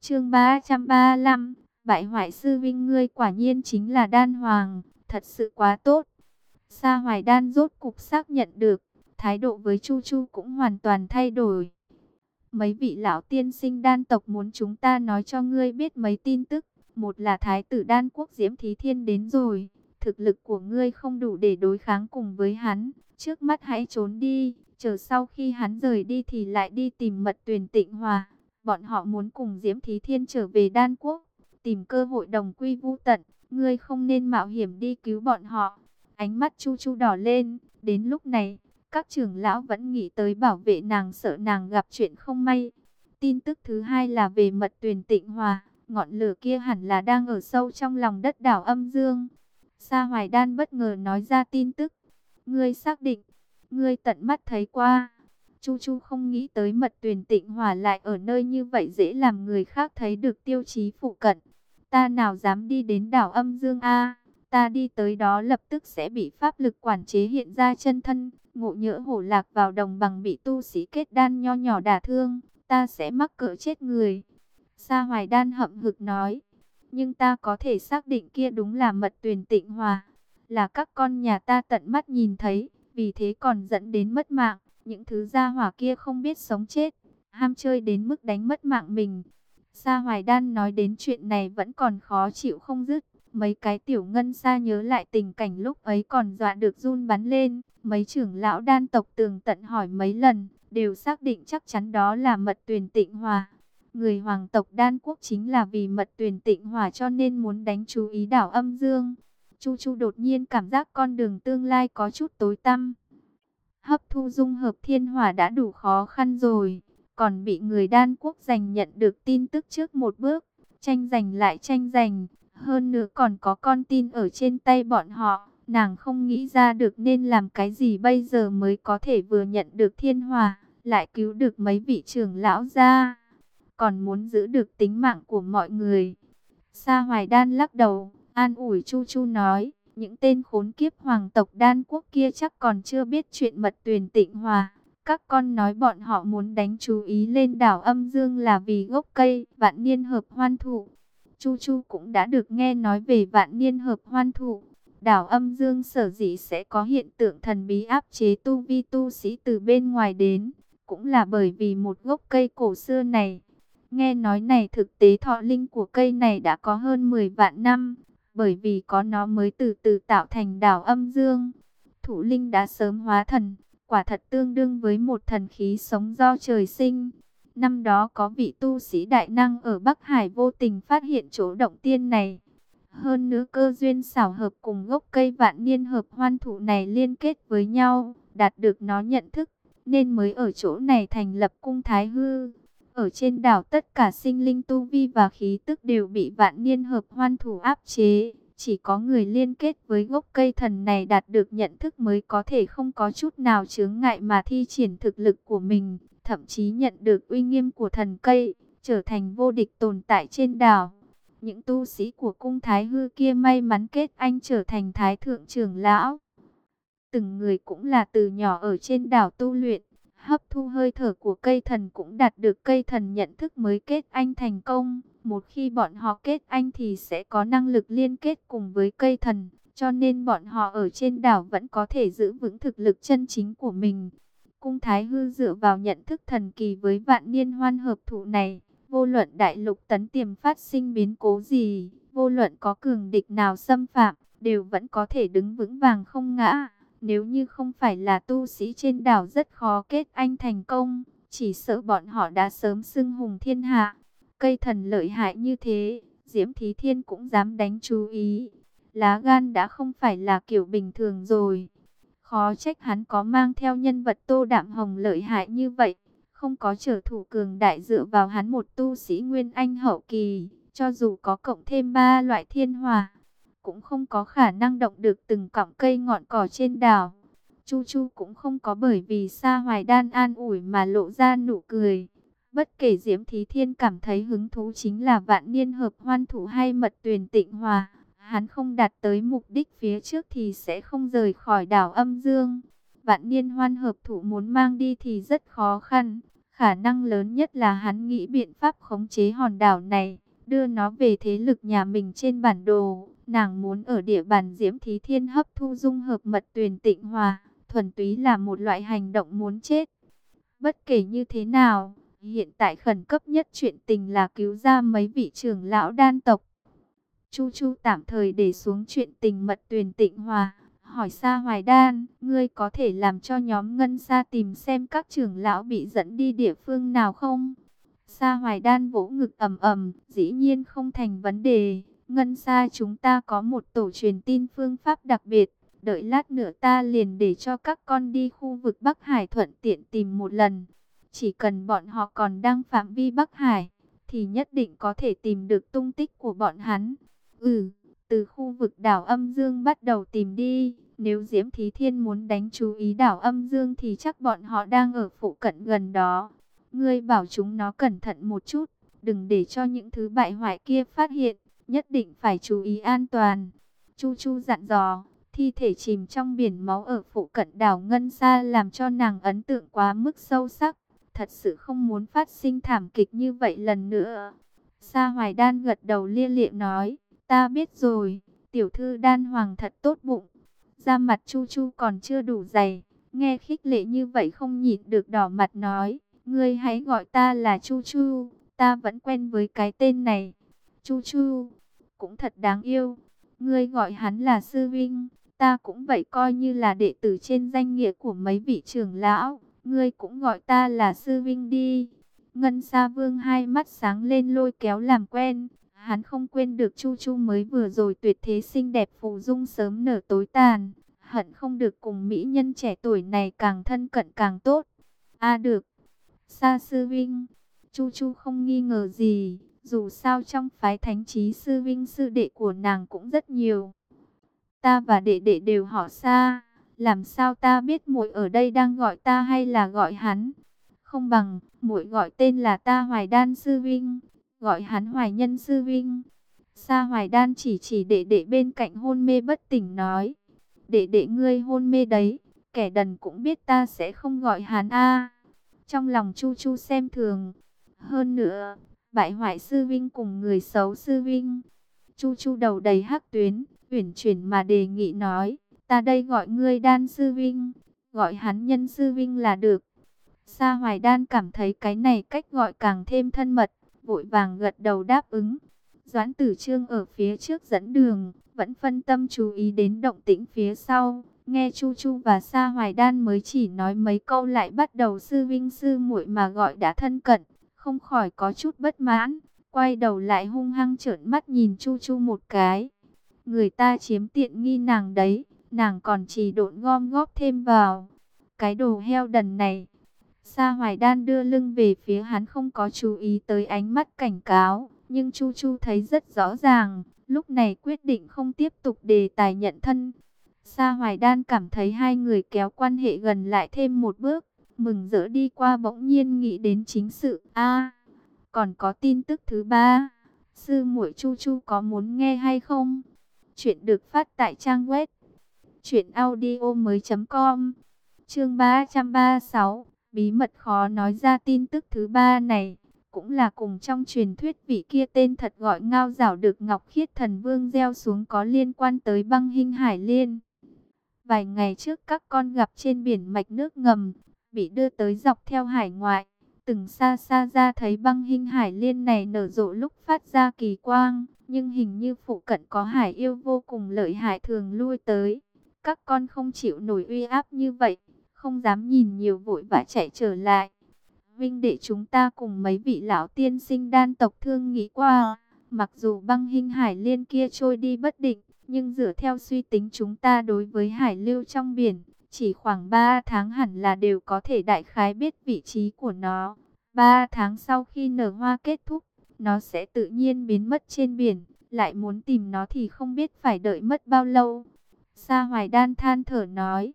Chương 335, bại hoại sư vinh ngươi quả nhiên chính là Đan Hoàng, thật sự quá tốt. Sa Hoài Đan rốt cục xác nhận được, thái độ với Chu Chu cũng hoàn toàn thay đổi. Mấy vị lão tiên sinh đan tộc muốn chúng ta nói cho ngươi biết mấy tin tức. Một là thái tử đan quốc Diễm Thí Thiên đến rồi. Thực lực của ngươi không đủ để đối kháng cùng với hắn. Trước mắt hãy trốn đi. Chờ sau khi hắn rời đi thì lại đi tìm mật tuyển tịnh hòa. Bọn họ muốn cùng Diễm Thí Thiên trở về đan quốc. Tìm cơ hội đồng quy vu tận. Ngươi không nên mạo hiểm đi cứu bọn họ. Ánh mắt chu chu đỏ lên. Đến lúc này, các trưởng lão vẫn nghĩ tới bảo vệ nàng sợ nàng gặp chuyện không may. Tin tức thứ hai là về mật tuyển tịnh hòa. Ngọn lửa kia hẳn là đang ở sâu trong lòng đất đảo âm dương. Sa Hoài Đan bất ngờ nói ra tin tức. Ngươi xác định, ngươi tận mắt thấy qua. Chu Chu không nghĩ tới mật tuyển tịnh hòa lại ở nơi như vậy dễ làm người khác thấy được tiêu chí phụ cận. Ta nào dám đi đến đảo âm dương A, ta đi tới đó lập tức sẽ bị pháp lực quản chế hiện ra chân thân, ngộ nhỡ hổ lạc vào đồng bằng bị tu sĩ kết đan nho nhỏ đả thương, ta sẽ mắc cỡ chết người. Sa Hoài Đan hậm hực nói, nhưng ta có thể xác định kia đúng là mật tuyển tịnh hòa, là các con nhà ta tận mắt nhìn thấy, vì thế còn dẫn đến mất mạng, những thứ gia hỏa kia không biết sống chết, ham chơi đến mức đánh mất mạng mình. Sa Hoài Đan nói đến chuyện này vẫn còn khó chịu không dứt. Mấy cái tiểu ngân xa nhớ lại tình cảnh lúc ấy còn dọa được run bắn lên. Mấy trưởng lão đan tộc tường tận hỏi mấy lần, đều xác định chắc chắn đó là mật tuyển tịnh hòa. Người hoàng tộc đan quốc chính là vì mật tuyển tịnh hòa cho nên muốn đánh chú ý đảo âm dương. Chu Chu đột nhiên cảm giác con đường tương lai có chút tối tăm. Hấp thu dung hợp thiên hỏa đã đủ khó khăn rồi, còn bị người đan quốc giành nhận được tin tức trước một bước, tranh giành lại tranh giành, hơn nữa còn có con tin ở trên tay bọn họ. Nàng không nghĩ ra được nên làm cái gì bây giờ mới có thể vừa nhận được thiên hòa, lại cứu được mấy vị trưởng lão ra còn muốn giữ được tính mạng của mọi người. Sa Hoài Đan lắc đầu, an ủi Chu Chu nói, những tên khốn kiếp hoàng tộc đan quốc kia chắc còn chưa biết chuyện mật tuyển tịnh hòa. Các con nói bọn họ muốn đánh chú ý lên đảo âm dương là vì gốc cây vạn niên hợp hoan thụ. Chu Chu cũng đã được nghe nói về vạn niên hợp hoan thụ. Đảo âm dương sở dĩ sẽ có hiện tượng thần bí áp chế tu vi tu sĩ từ bên ngoài đến. Cũng là bởi vì một gốc cây cổ xưa này Nghe nói này thực tế thọ linh của cây này đã có hơn 10 vạn năm, bởi vì có nó mới từ từ tạo thành đảo âm dương. Thủ linh đã sớm hóa thần, quả thật tương đương với một thần khí sống do trời sinh. Năm đó có vị tu sĩ đại năng ở Bắc Hải vô tình phát hiện chỗ động tiên này. Hơn nữa cơ duyên xảo hợp cùng gốc cây vạn niên hợp hoan thụ này liên kết với nhau, đạt được nó nhận thức, nên mới ở chỗ này thành lập cung Thái Hư. Ở trên đảo tất cả sinh linh tu vi và khí tức đều bị vạn niên hợp hoan thủ áp chế. Chỉ có người liên kết với gốc cây thần này đạt được nhận thức mới có thể không có chút nào chướng ngại mà thi triển thực lực của mình. Thậm chí nhận được uy nghiêm của thần cây, trở thành vô địch tồn tại trên đảo. Những tu sĩ của cung Thái Hư kia may mắn kết anh trở thành Thái Thượng trưởng lão. Từng người cũng là từ nhỏ ở trên đảo tu luyện hấp thu hơi thở của cây thần cũng đạt được cây thần nhận thức mới kết anh thành công. Một khi bọn họ kết anh thì sẽ có năng lực liên kết cùng với cây thần, cho nên bọn họ ở trên đảo vẫn có thể giữ vững thực lực chân chính của mình. Cung Thái Hư dựa vào nhận thức thần kỳ với vạn niên hoan hợp thụ này, vô luận đại lục tấn tiềm phát sinh biến cố gì, vô luận có cường địch nào xâm phạm, đều vẫn có thể đứng vững vàng không ngã. Nếu như không phải là tu sĩ trên đảo rất khó kết anh thành công, chỉ sợ bọn họ đã sớm xưng hùng thiên hạ. Cây thần lợi hại như thế, Diễm Thí Thiên cũng dám đánh chú ý. Lá gan đã không phải là kiểu bình thường rồi. Khó trách hắn có mang theo nhân vật tô đạm hồng lợi hại như vậy. Không có trở thủ cường đại dựa vào hắn một tu sĩ nguyên anh hậu kỳ. Cho dù có cộng thêm ba loại thiên hòa, cũng không có khả năng động được từng cọng cây ngọn cỏ trên đảo. Chu Chu cũng không có bởi vì Sa Hoài Đan an ủi mà lộ ra nụ cười. Bất kể Diễm Thí Thiên cảm thấy hứng thú chính là vạn niên hợp hoan thủ hay mật tuyền tịnh hòa, Hắn không đạt tới mục đích phía trước thì sẽ không rời khỏi đảo âm dương. Vạn niên hoan hợp thủ muốn mang đi thì rất khó khăn. Khả năng lớn nhất là hắn nghĩ biện pháp khống chế hòn đảo này, đưa nó về thế lực nhà mình trên bản đồ. Nàng muốn ở địa bàn Diễm Thí Thiên hấp thu dung hợp mật tuyền tịnh hòa, thuần túy là một loại hành động muốn chết. Bất kể như thế nào, hiện tại khẩn cấp nhất chuyện tình là cứu ra mấy vị trưởng lão đan tộc. Chu Chu tạm thời để xuống chuyện tình mật tuyền tịnh hòa, hỏi Sa Hoài Đan, ngươi có thể làm cho nhóm Ngân Sa tìm xem các trưởng lão bị dẫn đi địa phương nào không? Sa Hoài Đan vỗ ngực ầm ầm, dĩ nhiên không thành vấn đề. Ngân Sa chúng ta có một tổ truyền tin phương pháp đặc biệt, đợi lát nữa ta liền để cho các con đi khu vực Bắc Hải thuận tiện tìm một lần. Chỉ cần bọn họ còn đang phạm vi Bắc Hải, thì nhất định có thể tìm được tung tích của bọn hắn. Ừ, từ khu vực đảo âm dương bắt đầu tìm đi. Nếu Diễm Thí Thiên muốn đánh chú ý đảo âm dương thì chắc bọn họ đang ở phụ cận gần đó. Ngươi bảo chúng nó cẩn thận một chút, đừng để cho những thứ bại hoại kia phát hiện, nhất định phải chú ý an toàn. Chu Chu dặn dò, thi thể chìm trong biển máu ở phụ cận đảo Ngân Sa làm cho nàng ấn tượng quá mức sâu sắc. Thật sự không muốn phát sinh thảm kịch như vậy lần nữa. Sa Hoài Đan gật đầu lia lịa nói, ta biết rồi, tiểu thư Đan Hoàng thật tốt bụng. Da mặt Chu Chu còn chưa đủ dày, nghe khích lệ như vậy không nhịn được đỏ mặt nói, ngươi hãy gọi ta là Chu Chu, ta vẫn quen với cái tên này. Chu Chu, cũng thật đáng yêu, ngươi gọi hắn là Sư Vinh, ta cũng vậy coi như là đệ tử trên danh nghĩa của mấy vị trưởng lão, ngươi cũng gọi ta là Sư Vinh đi. Ngân Sa Vương hai mắt sáng lên lôi kéo làm quen, Hắn không quên được Chu Chu mới vừa rồi tuyệt thế xinh đẹp phù dung sớm nở tối tàn. Hận không được cùng mỹ nhân trẻ tuổi này càng thân cận càng tốt. a được. Sa sư vinh. Chu Chu không nghi ngờ gì. Dù sao trong phái thánh trí sư vinh sư đệ của nàng cũng rất nhiều. Ta và đệ đệ đều họ xa. Làm sao ta biết muội ở đây đang gọi ta hay là gọi hắn? Không bằng, muội gọi tên là ta Hoài Đan sư vinh gọi hắn Hoài Nhân Sư Vinh. Sa Hoài Đan chỉ chỉ đệ đệ bên cạnh hôn mê bất tỉnh nói. Đệ đệ ngươi hôn mê đấy, kẻ đần cũng biết ta sẽ không gọi hắn a. Trong lòng Chu Chu xem thường. Hơn nữa, bại hoại Sư Vinh cùng người xấu Sư Vinh. Chu Chu đầu đầy hắc tuyến, uyển chuyển mà đề nghị nói. Ta đây gọi ngươi Đan Sư Vinh, gọi hắn Nhân Sư Vinh là được. Sa Hoài Đan cảm thấy cái này cách gọi càng thêm thân mật vội vàng gật đầu đáp ứng. Doãn tử trương ở phía trước dẫn đường, vẫn phân tâm chú ý đến động tĩnh phía sau. Nghe Chu Chu và Sa Hoài Đan mới chỉ nói mấy câu lại bắt đầu sư vinh sư muội mà gọi đã thân cận, không khỏi có chút bất mãn, quay đầu lại hung hăng trợn mắt nhìn Chu Chu một cái. Người ta chiếm tiện nghi nàng đấy, nàng còn chỉ độn gom góp thêm vào. Cái đồ heo đần này, Sa Hoài Đan đưa lưng về phía hắn không có chú ý tới ánh mắt cảnh cáo, nhưng Chu Chu thấy rất rõ ràng, lúc này quyết định không tiếp tục đề tài nhận thân. Sa Hoài Đan cảm thấy hai người kéo quan hệ gần lại thêm một bước, mừng rỡ đi qua bỗng nhiên nghĩ đến chính sự. A, còn có tin tức thứ ba, sư muội Chu Chu có muốn nghe hay không? Chuyện được phát tại trang web truyệnaudiomoi.com. Chương 336 Bí mật khó nói ra tin tức thứ ba này, cũng là cùng trong truyền thuyết vị kia tên thật gọi ngao rảo được Ngọc Khiết Thần Vương gieo xuống có liên quan tới băng hình hải liên. Vài ngày trước các con gặp trên biển mạch nước ngầm, bị đưa tới dọc theo hải ngoại. Từng xa xa ra thấy băng hình hải liên này nở rộ lúc phát ra kỳ quang, nhưng hình như phụ cận có hải yêu vô cùng lợi hại thường lui tới. Các con không chịu nổi uy áp như vậy, không dám nhìn nhiều vội vã chạy trở lại. Vinh đệ chúng ta cùng mấy vị lão tiên sinh đan tộc thương nghĩ qua, mặc dù băng hình hải liên kia trôi đi bất định, nhưng dựa theo suy tính chúng ta đối với hải lưu trong biển, chỉ khoảng 3 tháng hẳn là đều có thể đại khái biết vị trí của nó. 3 tháng sau khi nở hoa kết thúc, nó sẽ tự nhiên biến mất trên biển, lại muốn tìm nó thì không biết phải đợi mất bao lâu. Sa Hoài Đan than thở nói.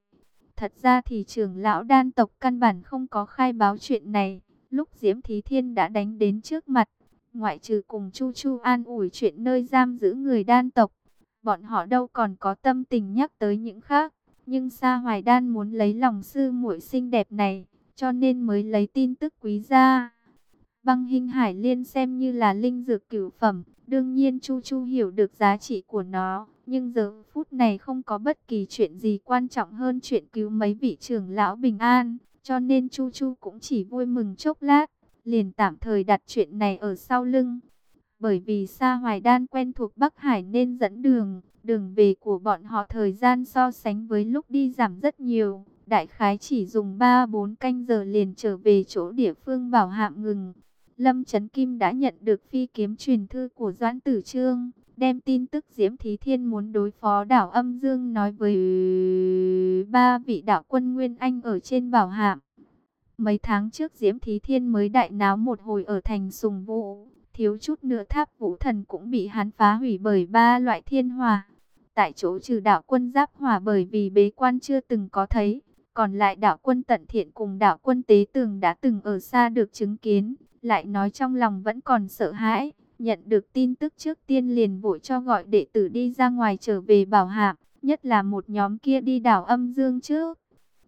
Thật ra thì trưởng lão đan tộc căn bản không có khai báo chuyện này. Lúc Diễm Thí Thiên đã đánh đến trước mặt, ngoại trừ cùng Chu Chu an ủi chuyện nơi giam giữ người đan tộc. bọn họ đâu còn có tâm tình nhắc tới những khác. Nhưng Sa Hoài Đan muốn lấy lòng sư muội xinh đẹp này, cho nên mới lấy tin tức quý ra. Băng hình hải liên xem như là linh dược cửu phẩm, đương nhiên Chu Chu hiểu được giá trị của nó. Nhưng giờ phút này không có bất kỳ chuyện gì quan trọng hơn chuyện cứu mấy vị trưởng lão bình an, cho nên Chu Chu cũng chỉ vui mừng chốc lát, liền tạm thời đặt chuyện này ở sau lưng. Bởi vì Sa Hoài Đan quen thuộc Bắc Hải nên dẫn đường, đường về của bọn họ thời gian so sánh với lúc đi giảm rất nhiều. Đại khái chỉ dùng 3-4 canh giờ liền trở về chỗ địa phương bảo hạm ngừng. Lâm Trấn Kim đã nhận được phi kiếm truyền thư của Doãn Tử Trương, đem tin tức Diễm Thí Thiên muốn đối phó đảo âm dương nói với ừ, ba vị đạo quân Nguyên Anh ở trên bảo hạm. Mấy tháng trước Diễm Thí Thiên mới đại náo một hồi ở thành Sùng Vũ, thiếu chút nữa tháp vũ thần cũng bị hắn phá hủy bởi ba loại thiên hòa. Tại chỗ trừ đạo quân giáp hòa bởi vì bế quan chưa từng có thấy, còn lại đạo quân tận thiện cùng đạo quân tế tường đã từng ở xa được chứng kiến, lại nói trong lòng vẫn còn sợ hãi. Nhận được tin tức trước tiên liền vội cho gọi đệ tử đi ra ngoài trở về bảo hạm, nhất là một nhóm kia đi đảo âm dương trước.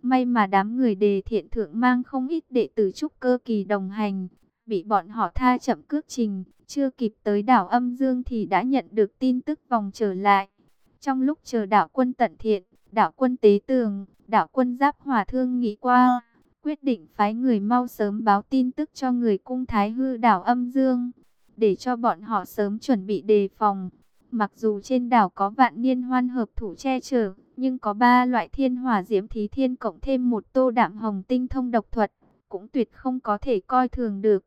May mà đám người đề thiện thượng mang không ít đệ tử trúc cơ kỳ đồng hành, bị bọn họ tha chậm cước trình, chưa kịp tới đảo âm dương thì đã nhận được tin tức vòng trở lại. Trong lúc chờ đảo quân tận thiện, đảo quân tế tường, đảo quân giáp hòa thương nghĩ qua, quyết định phái người mau sớm báo tin tức cho người cung thái hư đảo âm dương, để cho bọn họ sớm chuẩn bị đề phòng. Mặc dù trên đảo có vạn niên hoan hợp thủ che chở, nhưng có ba loại thiên hỏa diễm thí thiên cộng thêm một tô đạm hồng tinh thông độc thuật, cũng tuyệt không có thể coi thường được.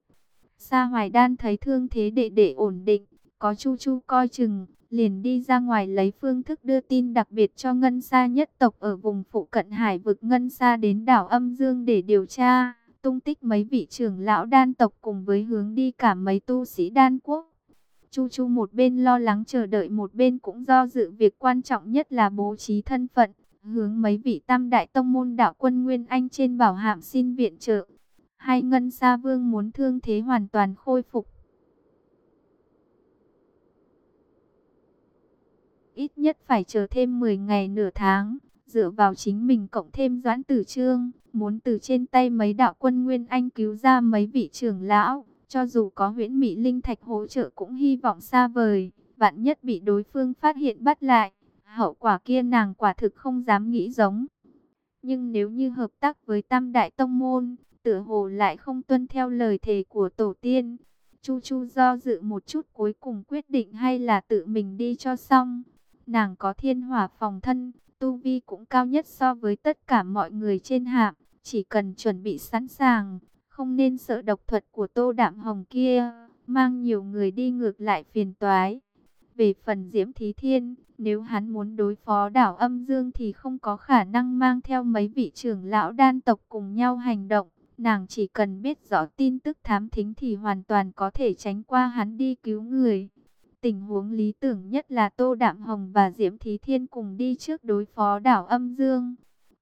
Sa Hoài Đan thấy thương thế đệ đệ ổn định, có Chu Chu coi chừng, liền đi ra ngoài lấy phương thức đưa tin đặc biệt cho Ngân Sa nhất tộc ở vùng phụ cận hải vực Ngân Sa đến đảo Âm Dương để điều tra, tung tích mấy vị trưởng lão đan tộc cùng với hướng đi cả mấy tu sĩ đan quốc. Chu Chu một bên lo lắng chờ đợi một bên cũng do dự việc quan trọng nhất là bố trí thân phận, hướng mấy vị tam đại tông môn đạo quân Nguyên Anh trên bảo hạm xin viện trợ. Hai ngân sa vương muốn thương thế hoàn toàn khôi phục. Ít nhất phải chờ thêm 10 ngày nửa tháng, dựa vào chính mình cộng thêm doãn tử trương, muốn từ trên tay mấy đạo quân Nguyên Anh cứu ra mấy vị trưởng lão cho dù có huyễn mỹ linh thạch hỗ trợ cũng hy vọng xa vời, vạn nhất bị đối phương phát hiện bắt lại, hậu quả kia nàng quả thực không dám nghĩ giống. Nhưng nếu như hợp tác với Tam Đại Tông Môn, tựa hồ lại không tuân theo lời thề của Tổ tiên. Chu Chu do dự một chút cuối cùng quyết định hay là tự mình đi cho xong. Nàng có thiên hỏa phòng thân, tu vi cũng cao nhất so với tất cả mọi người trên hạm, chỉ cần chuẩn bị sẵn sàng, không nên sợ độc thuật của Tô Đạm Hồng kia, mang nhiều người đi ngược lại phiền toái. Về phần Diễm Thí Thiên, nếu hắn muốn đối phó đảo âm dương thì không có khả năng mang theo mấy vị trưởng lão đan tộc cùng nhau hành động. Nàng chỉ cần biết rõ tin tức thám thính thì hoàn toàn có thể tránh qua hắn đi cứu người. Tình huống lý tưởng nhất là Tô Đạm Hồng và Diễm Thí Thiên cùng đi trước đối phó đảo âm dương.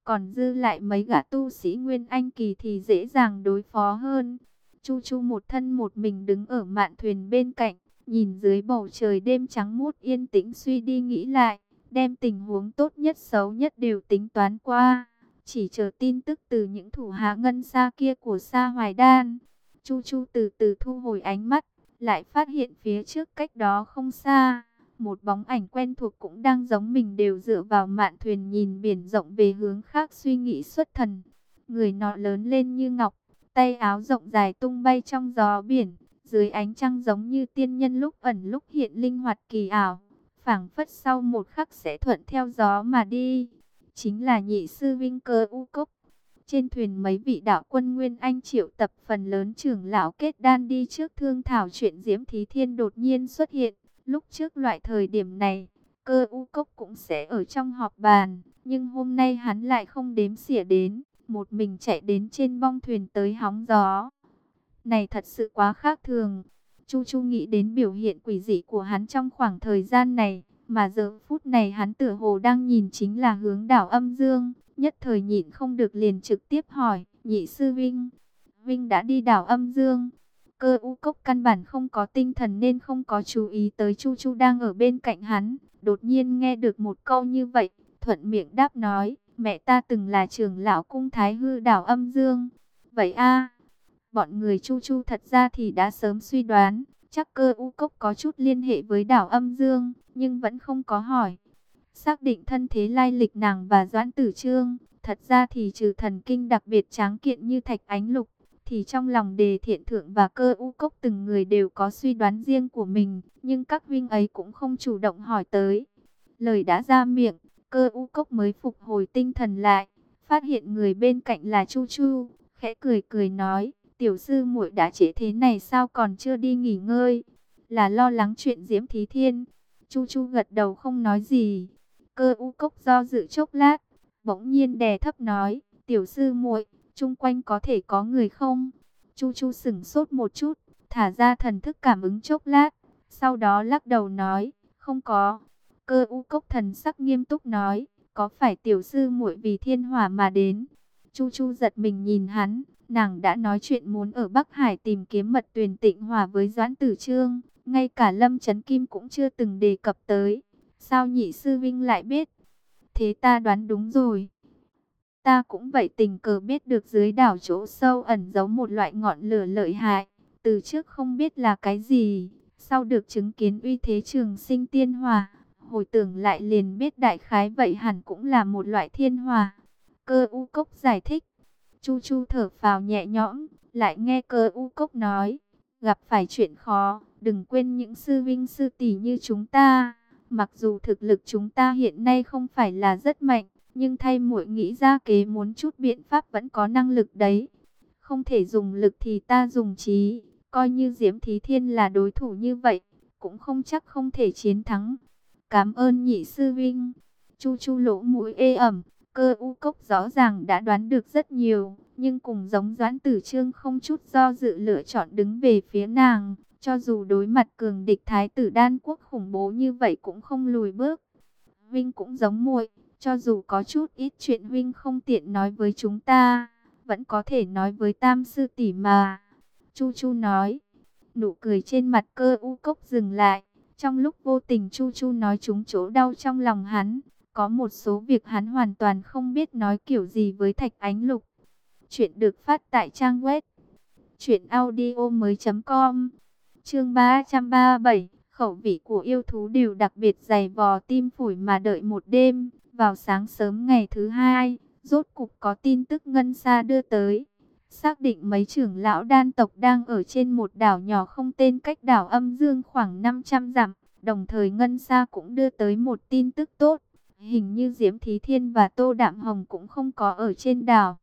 Còn dư lại mấy gã tu sĩ Nguyên Anh Kỳ thì dễ dàng đối phó hơn. Chu Chu một thân một mình đứng ở mạn thuyền bên cạnh, nhìn dưới bầu trời đêm trắng mút yên tĩnh suy đi nghĩ lại, đem tình huống tốt nhất xấu nhất đều tính toán qua. Chỉ chờ tin tức từ những thủ hạ ngân xa kia của Sa Hoài Đan. Chu Chu từ từ thu hồi ánh mắt, lại phát hiện phía trước cách đó không xa một bóng ảnh quen thuộc cũng đang giống mình đều dựa vào mạn thuyền nhìn biển rộng về hướng khác suy nghĩ xuất thần. Người nọ lớn lên như ngọc, tay áo rộng dài tung bay trong gió biển, dưới ánh trăng giống như tiên nhân lúc ẩn lúc hiện linh hoạt kỳ ảo, phảng phất sau một khắc sẽ thuận theo gió mà đi. Chính là nhị sư Vinh Cơ U Cốc. Trên thuyền mấy vị đạo quân Nguyên Anh triệu tập phần lớn trưởng lão kết đan đi trước thương thảo chuyện Diễm Thí Thiên đột nhiên xuất hiện. Lúc trước loại thời điểm này, cơ u cốc cũng sẽ ở trong họp bàn, nhưng hôm nay hắn lại không đếm xỉa đến, một mình chạy đến trên bong thuyền tới hóng gió. Này thật sự quá khác thường. Chu Chu nghĩ đến biểu hiện quỷ dị của hắn trong khoảng thời gian này, mà giờ phút này hắn tựa hồ đang nhìn chính là hướng đảo âm dương, nhất thời nhịn không được liền trực tiếp hỏi, nhị sư Vinh, Vinh đã đi đảo âm dương, Cơ u cốc căn bản không có tinh thần nên không có chú ý tới Chu Chu đang ở bên cạnh hắn. Đột nhiên nghe được một câu như vậy, thuận miệng đáp nói, mẹ ta từng là trưởng lão cung thái hư đảo âm dương. Vậy a bọn người Chu Chu thật ra thì đã sớm suy đoán, chắc cơ u cốc có chút liên hệ với đảo âm dương, nhưng vẫn không có hỏi. Xác định thân thế lai lịch nàng và Doãn Tử Trương, thật ra thì trừ thần kinh đặc biệt tráng kiện như thạch ánh lục, thì trong lòng đề thiện thượng và cơ u cốc từng người đều có suy đoán riêng của mình, nhưng các huynh ấy cũng không chủ động hỏi tới. Lời đã ra miệng, cơ u cốc mới phục hồi tinh thần lại, phát hiện người bên cạnh là Chu Chu, khẽ cười cười nói, tiểu sư muội đã trễ thế này sao còn chưa đi nghỉ ngơi, là lo lắng chuyện Diễm Thí Thiên. Chu Chu gật đầu không nói gì, cơ u cốc do dự chốc lát, bỗng nhiên đè thấp nói, tiểu sư muội chung quanh có thể có người không? Chu Chu sửng sốt một chút, thả ra thần thức cảm ứng chốc lát, sau đó lắc đầu nói, không có. Cơ u cốc thần sắc nghiêm túc nói, có phải tiểu sư muội vì thiên hỏa mà đến? Chu Chu giật mình nhìn hắn, nàng đã nói chuyện muốn ở Bắc Hải tìm kiếm mật tuyền tịnh hòa với Doãn Tử Trương, ngay cả Lâm Trấn Kim cũng chưa từng đề cập tới. Sao nhị sư vinh lại biết? Thế ta đoán đúng rồi. Ta cũng vậy tình cờ biết được dưới đảo chỗ sâu ẩn giấu một loại ngọn lửa lợi hại. Từ trước không biết là cái gì. Sau được chứng kiến uy thế trường sinh tiên hòa. Hồi tưởng lại liền biết đại khái vậy hẳn cũng là một loại thiên hòa. Cơ u cốc giải thích. Chu chu thở phào nhẹ nhõm. Lại nghe cơ u cốc nói. Gặp phải chuyện khó. Đừng quên những sư vinh sư tỷ như chúng ta. Mặc dù thực lực chúng ta hiện nay không phải là rất mạnh nhưng thay muội nghĩ ra kế muốn chút biện pháp vẫn có năng lực đấy. Không thể dùng lực thì ta dùng trí, coi như Diễm Thí Thiên là đối thủ như vậy, cũng không chắc không thể chiến thắng. Cảm ơn nhị sư vinh. Chu chu lỗ mũi ê ẩm, cơ u cốc rõ ràng đã đoán được rất nhiều, nhưng cùng giống doãn tử trương không chút do dự lựa chọn đứng về phía nàng, cho dù đối mặt cường địch thái tử đan quốc khủng bố như vậy cũng không lùi bước. Vinh cũng giống muội, cho dù có chút ít chuyện vinh không tiện nói với chúng ta, vẫn có thể nói với tam sư tỷ mà. Chu Chu nói, nụ cười trên mặt cơ u cốc dừng lại. Trong lúc vô tình Chu Chu nói chúng chỗ đau trong lòng hắn, có một số việc hắn hoàn toàn không biết nói kiểu gì với Thạch Ánh Lục. Chuyện được phát tại trang web truyệnaudiomoi.com. Chương 337, khẩu vị của yêu thú đều đặc biệt dày vò tim phổi mà đợi một đêm. Vào sáng sớm ngày thứ hai, rốt cục có tin tức ngân xa đưa tới. Xác định mấy trưởng lão đan tộc đang ở trên một đảo nhỏ không tên cách đảo âm dương khoảng 500 dặm. Đồng thời ngân xa cũng đưa tới một tin tức tốt. Hình như Diễm Thí Thiên và Tô Đạm Hồng cũng không có ở trên đảo.